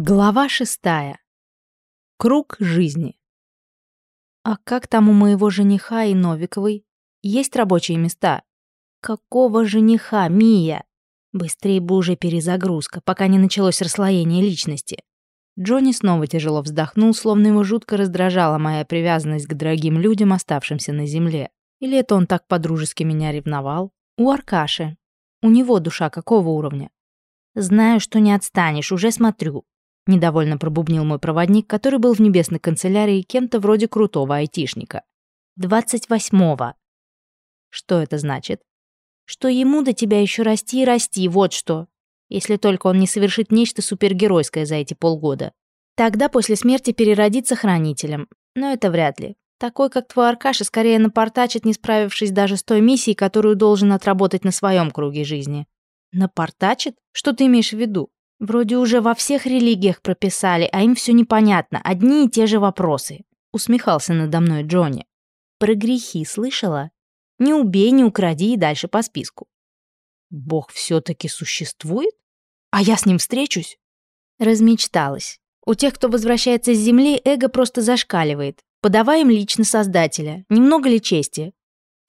Глава шестая. Круг жизни. А как там у моего жениха и Новиковой? Есть рабочие места? Какого жениха, Мия? Быстрее бы уже перезагрузка, пока не началось расслоение личности. Джонни снова тяжело вздохнул, словно его жутко раздражала моя привязанность к дорогим людям, оставшимся на земле. Или это он так подружески меня ревновал? У Аркаши. У него душа какого уровня? Знаю, что не отстанешь, уже смотрю. Недовольно пробубнил мой проводник, который был в небесной канцелярии кем-то вроде крутого айтишника. «Двадцать восьмого». Что это значит? Что ему до тебя еще расти и расти, вот что. Если только он не совершит нечто супергеройское за эти полгода. Тогда после смерти переродится хранителем. Но это вряд ли. Такой, как твой Аркаша, скорее напортачит, не справившись даже с той миссией, которую должен отработать на своем круге жизни. Напортачит? Что ты имеешь в виду? Вроде уже во всех религиях прописали, а им все непонятно, одни и те же вопросы. Усмехался надо мной Джонни. Про грехи слышала? Не убей, не укради и дальше по списку. Бог все-таки существует? А я с ним встречусь? Размечталась. У тех, кто возвращается с земли, эго просто зашкаливает. Подавай им лично Создателя. Немного ли чести?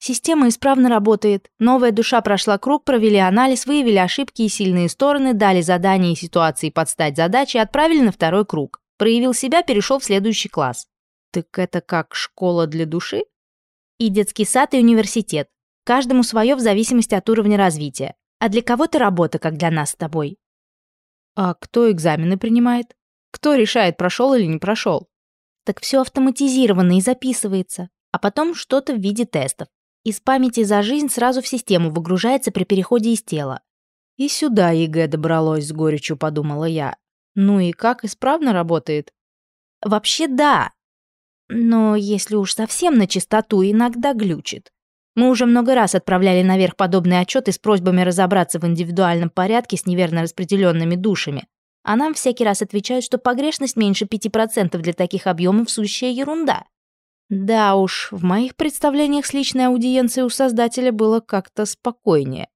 Система исправно работает. Новая душа прошла круг, провели анализ, выявили ошибки и сильные стороны, дали задания и ситуации под стать задачи, отправили на второй круг. Проявил себя, перешел в следующий класс. Так это как школа для души? И детский сад, и университет. Каждому свое в зависимости от уровня развития. А для кого-то работа, как для нас с тобой. А кто экзамены принимает? Кто решает, прошел или не прошел? Так все автоматизировано и записывается. А потом что-то в виде тестов. Из памяти за жизнь сразу в систему выгружается при переходе из тела. И сюда ЕГЭ добралось, с горечью подумала я. Ну и как исправно работает? Вообще да. Но если уж совсем начистоту, иногда глючит. Мы уже много раз отправляли наверх подобные отчеты с просьбами разобраться в индивидуальном порядке с неверно распределенными душами. А нам всякий раз отвечают, что погрешность меньше 5% для таких объемов сущая ерунда. Да уж, в моих представлениях с личной аудиенцией у создателя было как-то спокойнее.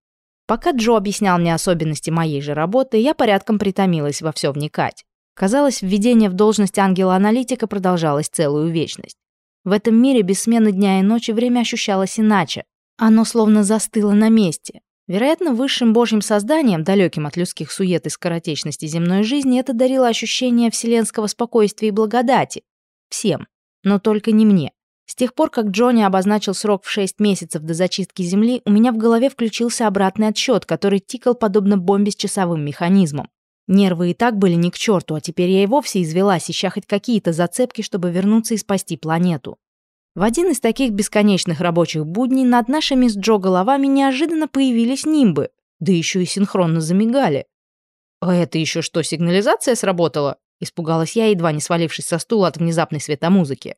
Пока Джо объяснял мне особенности моей же работы, я порядком притомилась во все вникать. Казалось, введение в должность ангела-аналитика продолжалось целую вечность. В этом мире без смены дня и ночи время ощущалось иначе. Оно словно застыло на месте. Вероятно, высшим божьим созданием, далеким от людских сует и скоротечности земной жизни, это дарило ощущение вселенского спокойствия и благодати. Всем но только не мне. С тех пор, как Джонни обозначил срок в 6 месяцев до зачистки земли, у меня в голове включился обратный отсчет, который тикал подобно бомбе с часовым механизмом. Нервы и так были ни к черту, а теперь я и вовсе извелась, ища хоть какие-то зацепки, чтобы вернуться и спасти планету. В один из таких бесконечных рабочих будней над нашими с Джо головами неожиданно появились нимбы, да еще и синхронно замигали. «А это еще что, сигнализация сработала?» Испугалась я, едва не свалившись со стула от внезапной светомузыки.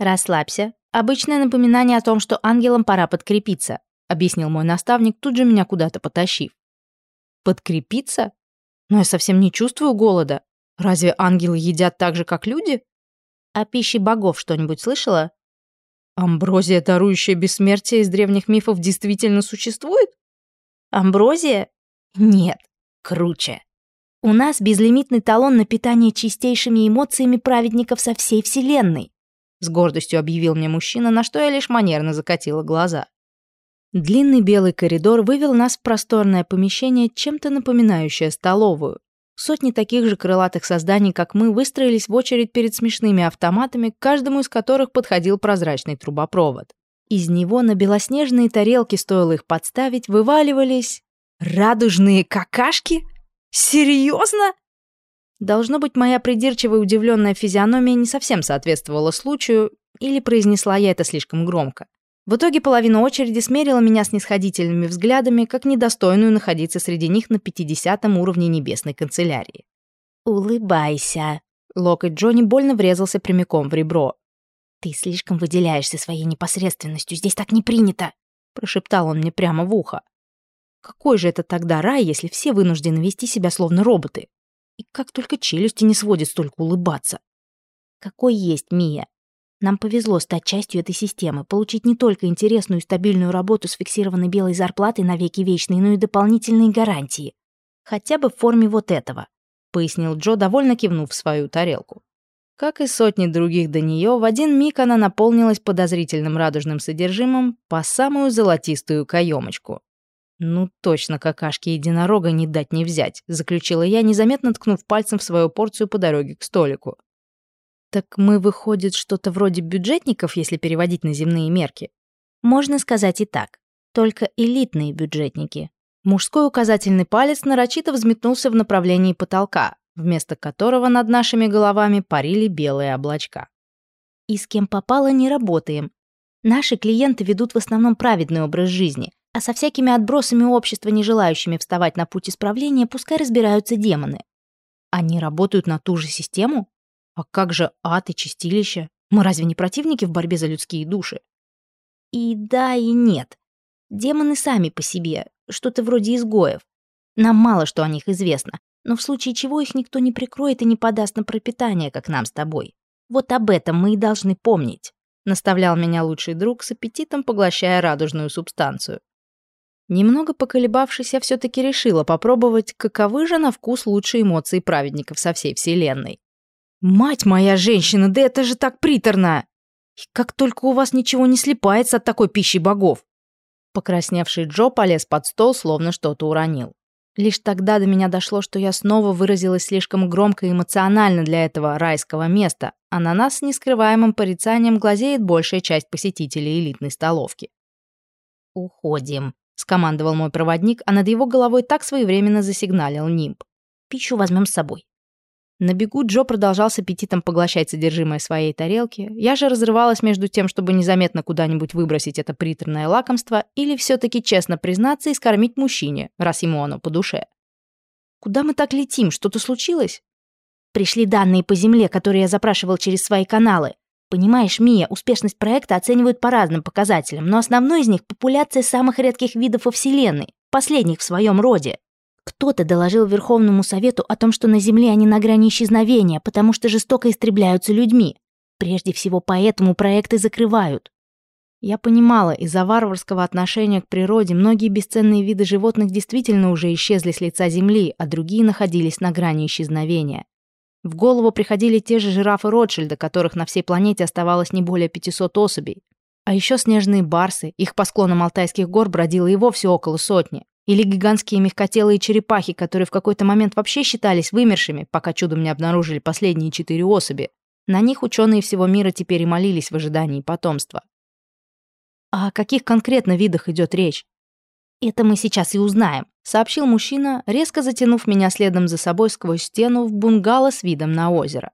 «Расслабься. Обычное напоминание о том, что ангелам пора подкрепиться», объяснил мой наставник, тут же меня куда-то потащив. «Подкрепиться? Но я совсем не чувствую голода. Разве ангелы едят так же, как люди?» «О пище богов что-нибудь слышала?» «Амброзия, дарующая бессмертие из древних мифов, действительно существует?» «Амброзия? Нет, круче. У нас безлимитный талон на питание чистейшими эмоциями праведников со всей вселенной», с гордостью объявил мне мужчина, на что я лишь манерно закатила глаза. Длинный белый коридор вывел нас в просторное помещение, чем-то напоминающее столовую. Сотни таких же крылатых созданий, как мы, выстроились в очередь перед смешными автоматами, к каждому из которых подходил прозрачный трубопровод. Из него на белоснежные тарелки, стоило их подставить, вываливались... «Радужные какашки?» Серьезно? Должно быть, моя придирчивая удивленная физиономия не совсем соответствовала случаю, или произнесла я это слишком громко. В итоге половина очереди смерила меня снисходительными взглядами, как недостойную находиться среди них на 50 уровне небесной канцелярии. «Улыбайся!» Локоть Джонни больно врезался прямиком в ребро. «Ты слишком выделяешься своей непосредственностью, здесь так не принято!» Прошептал он мне прямо в ухо. Какой же это тогда рай, если все вынуждены вести себя словно роботы? И как только челюсти не сводит столько улыбаться. Какой есть Мия. Нам повезло стать частью этой системы, получить не только интересную и стабильную работу с фиксированной белой зарплатой на веки вечные, но и дополнительные гарантии. Хотя бы в форме вот этого. пояснил Джо, довольно кивнув свою тарелку. Как и сотни других до нее, в один миг она наполнилась подозрительным радужным содержимым по самую золотистую каемочку. «Ну точно какашки единорога не дать не взять», заключила я, незаметно ткнув пальцем в свою порцию по дороге к столику. «Так мы, выходит, что-то вроде бюджетников, если переводить на земные мерки?» «Можно сказать и так. Только элитные бюджетники». Мужской указательный палец нарочито взметнулся в направлении потолка, вместо которого над нашими головами парили белые облачка. «И с кем попало, не работаем. Наши клиенты ведут в основном праведный образ жизни, а со всякими отбросами общества, не желающими вставать на путь исправления, пускай разбираются демоны. Они работают на ту же систему? А как же ад и чистилище? Мы разве не противники в борьбе за людские души? И да, и нет. Демоны сами по себе, что-то вроде изгоев. Нам мало что о них известно, но в случае чего их никто не прикроет и не подаст на пропитание, как нам с тобой. Вот об этом мы и должны помнить», — наставлял меня лучший друг с аппетитом, поглощая радужную субстанцию. Немного поколебавшись, я все-таки решила попробовать, каковы же на вкус лучшие эмоции праведников со всей вселенной. «Мать моя женщина, да это же так приторно! И как только у вас ничего не слипается от такой пищи богов!» Покрасневший Джо полез под стол, словно что-то уронил. Лишь тогда до меня дошло, что я снова выразилась слишком громко и эмоционально для этого райского места, а на нас с нескрываемым порицанием глазеет большая часть посетителей элитной столовки. «Уходим», — скомандовал мой проводник, а над его головой так своевременно засигналил нимб. «Пищу возьмем с собой». На бегу Джо продолжал с аппетитом поглощать содержимое своей тарелки. Я же разрывалась между тем, чтобы незаметно куда-нибудь выбросить это приторное лакомство или все-таки честно признаться и скормить мужчине, раз ему оно по душе. «Куда мы так летим? Что-то случилось?» «Пришли данные по Земле, которые я запрашивал через свои каналы. Понимаешь, Мия, успешность проекта оценивают по разным показателям, но основной из них — популяция самых редких видов во Вселенной, последних в своем роде. Кто-то доложил Верховному Совету о том, что на Земле они на грани исчезновения, потому что жестоко истребляются людьми. Прежде всего, поэтому проекты закрывают. Я понимала, из-за варварского отношения к природе многие бесценные виды животных действительно уже исчезли с лица Земли, а другие находились на грани исчезновения. В голову приходили те же жирафы Ротшильда, которых на всей планете оставалось не более 500 особей. А еще снежные барсы, их по склонам Алтайских гор бродило и вовсе около сотни. Или гигантские мягкотелые черепахи, которые в какой-то момент вообще считались вымершими, пока чудом не обнаружили последние четыре особи. На них ученые всего мира теперь и молились в ожидании потомства. А о каких конкретно видах идет речь? «Это мы сейчас и узнаем», — сообщил мужчина, резко затянув меня следом за собой сквозь стену в бунгало с видом на озеро.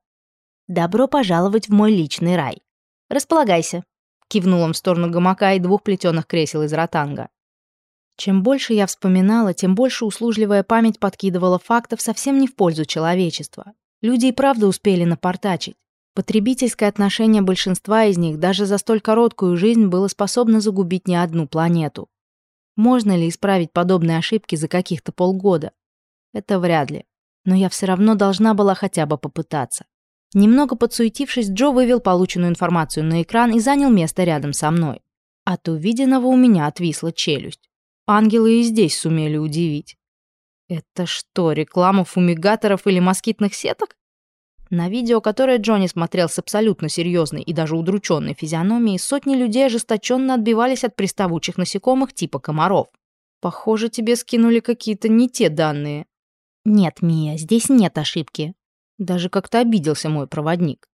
«Добро пожаловать в мой личный рай. Располагайся», — кивнул он в сторону гамака и двух плетеных кресел из ротанга. Чем больше я вспоминала, тем больше услужливая память подкидывала фактов совсем не в пользу человечества. Люди и правда успели напортачить. Потребительское отношение большинства из них даже за столь короткую жизнь было способно загубить не одну планету. Можно ли исправить подобные ошибки за каких-то полгода? Это вряд ли. Но я все равно должна была хотя бы попытаться. Немного подсуетившись, Джо вывел полученную информацию на экран и занял место рядом со мной. От увиденного у меня отвисла челюсть. Ангелы и здесь сумели удивить. Это что, реклама фумигаторов или москитных сеток? На видео, которое Джонни смотрел с абсолютно серьезной и даже удрученной физиономией, сотни людей ожесточенно отбивались от приставучих насекомых типа комаров. Похоже, тебе скинули какие-то не те данные. Нет, Мия, здесь нет ошибки. Даже как-то обиделся мой проводник.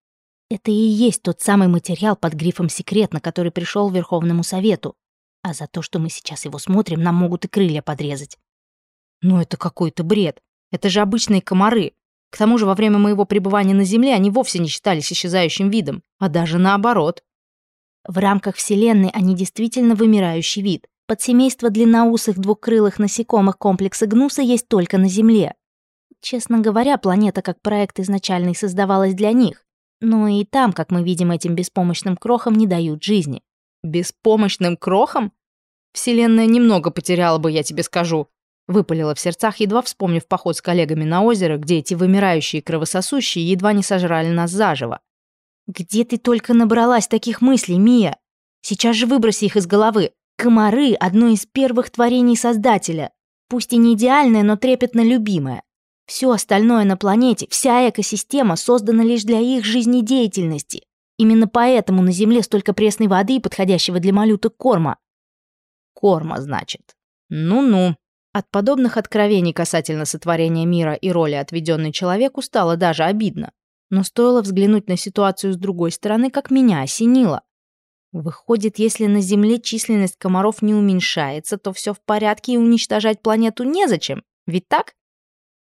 Это и есть тот самый материал под грифом «секретно», который пришел Верховному Совету. А за то, что мы сейчас его смотрим, нам могут и крылья подрезать. Ну это какой-то бред. Это же обычные комары. К тому же во время моего пребывания на Земле они вовсе не считались исчезающим видом, а даже наоборот. В рамках Вселенной они действительно вымирающий вид. Подсемейство длинноусых двукрылых насекомых комплекса Гнуса есть только на Земле. Честно говоря, планета как проект изначально и создавалась для них. Но и там, как мы видим, этим беспомощным крохам не дают жизни. Беспомощным крохам? Вселенная немного потеряла бы, я тебе скажу. Выпалила в сердцах, едва вспомнив поход с коллегами на озеро, где эти вымирающие кровососущие едва не сожрали нас заживо. «Где ты только набралась таких мыслей, Мия? Сейчас же выброси их из головы. Комары — одно из первых творений Создателя. Пусть и не идеальное, но трепетно любимое. Все остальное на планете, вся экосистема создана лишь для их жизнедеятельности. Именно поэтому на Земле столько пресной воды и подходящего для малюток корма. Корма, значит. Ну-ну. От подобных откровений касательно сотворения мира и роли, отведенной человеку, стало даже обидно. Но стоило взглянуть на ситуацию с другой стороны, как меня осенило. Выходит, если на Земле численность комаров не уменьшается, то все в порядке и уничтожать планету незачем. Ведь так?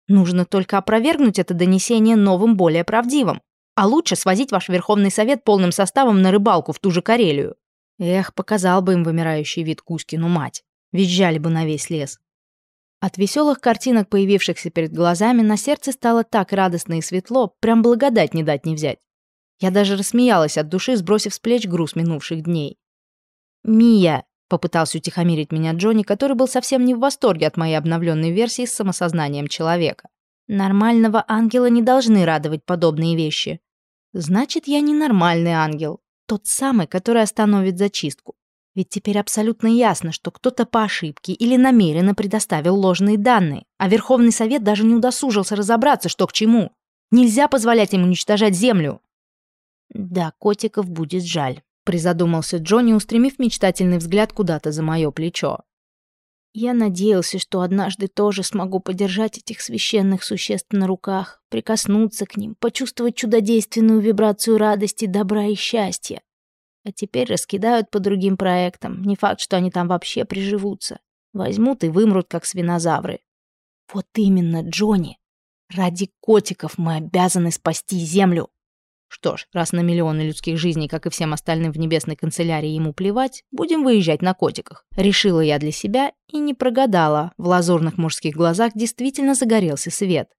Нужно только опровергнуть это донесение новым, более правдивым. А лучше свозить ваш Верховный Совет полным составом на рыбалку в ту же Карелию. Эх, показал бы им вымирающий вид Кузькину мать. Визжали бы на весь лес. От веселых картинок, появившихся перед глазами, на сердце стало так радостно и светло, прям благодать не дать не взять. Я даже рассмеялась от души, сбросив с плеч груз минувших дней. «Мия!» — попытался утихомирить меня Джонни, который был совсем не в восторге от моей обновленной версии с самосознанием человека. «Нормального ангела не должны радовать подобные вещи. Значит, я не нормальный ангел. Тот самый, который остановит зачистку. Ведь теперь абсолютно ясно, что кто-то по ошибке или намеренно предоставил ложные данные, а Верховный Совет даже не удосужился разобраться, что к чему. Нельзя позволять им уничтожать Землю. Да, котиков будет жаль, призадумался Джонни, устремив мечтательный взгляд куда-то за мое плечо. Я надеялся, что однажды тоже смогу подержать этих священных существ на руках, прикоснуться к ним, почувствовать чудодейственную вибрацию радости, добра и счастья. А теперь раскидают по другим проектам. Не факт, что они там вообще приживутся. Возьмут и вымрут, как свинозавры. Вот именно, Джонни. Ради котиков мы обязаны спасти Землю. Что ж, раз на миллионы людских жизней, как и всем остальным в небесной канцелярии, ему плевать, будем выезжать на котиках. Решила я для себя и не прогадала. В лазурных мужских глазах действительно загорелся свет.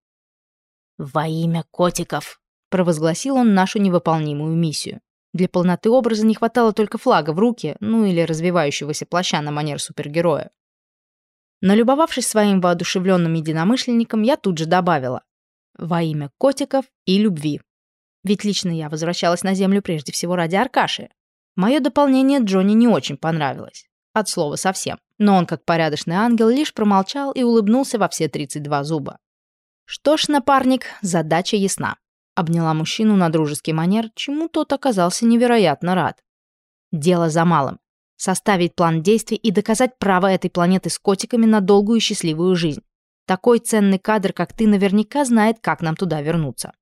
«Во имя котиков!» – провозгласил он нашу невыполнимую миссию. Для полноты образа не хватало только флага в руке, ну или развивающегося плаща на манер супергероя. Налюбовавшись своим воодушевленным единомышленником, я тут же добавила «Во имя котиков и любви». Ведь лично я возвращалась на Землю прежде всего ради Аркаши. Мое дополнение Джонни не очень понравилось. От слова совсем. Но он, как порядочный ангел, лишь промолчал и улыбнулся во все 32 зуба. Что ж, напарник, задача ясна. Обняла мужчину на дружеский манер, чему тот оказался невероятно рад. Дело за малым. Составить план действий и доказать право этой планеты с котиками на долгую и счастливую жизнь. Такой ценный кадр, как ты, наверняка знает, как нам туда вернуться.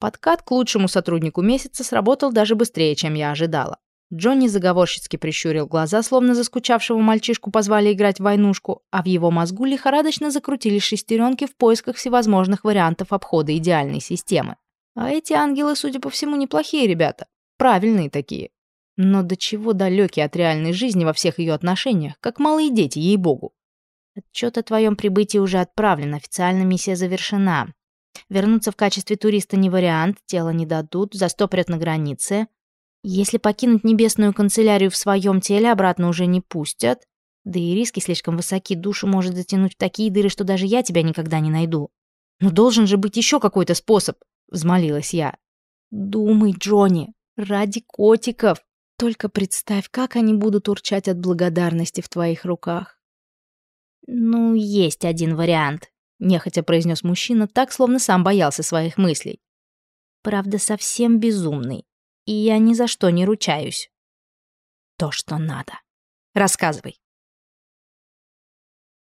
Подкат к лучшему сотруднику месяца сработал даже быстрее, чем я ожидала. Джонни заговорщицки прищурил глаза, словно заскучавшего мальчишку позвали играть в войнушку, а в его мозгу лихорадочно закрутились шестеренки в поисках всевозможных вариантов обхода идеальной системы. А эти ангелы, судя по всему, неплохие ребята. Правильные такие. Но до чего далекие от реальной жизни во всех ее отношениях, как малые дети, ей-богу. Отчет о твоем прибытии уже отправлен, официально миссия завершена. Вернуться в качестве туриста не вариант, тело не дадут, застопорят на границе. Если покинуть небесную канцелярию в своем теле, обратно уже не пустят. Да и риски слишком высоки, душу может затянуть в такие дыры, что даже я тебя никогда не найду. Но должен же быть еще какой-то способ. — взмолилась я. «Думай, Джонни, ради котиков. Только представь, как они будут урчать от благодарности в твоих руках». «Ну, есть один вариант», — нехотя произнес мужчина, так, словно сам боялся своих мыслей. «Правда, совсем безумный, и я ни за что не ручаюсь». «То, что надо. Рассказывай».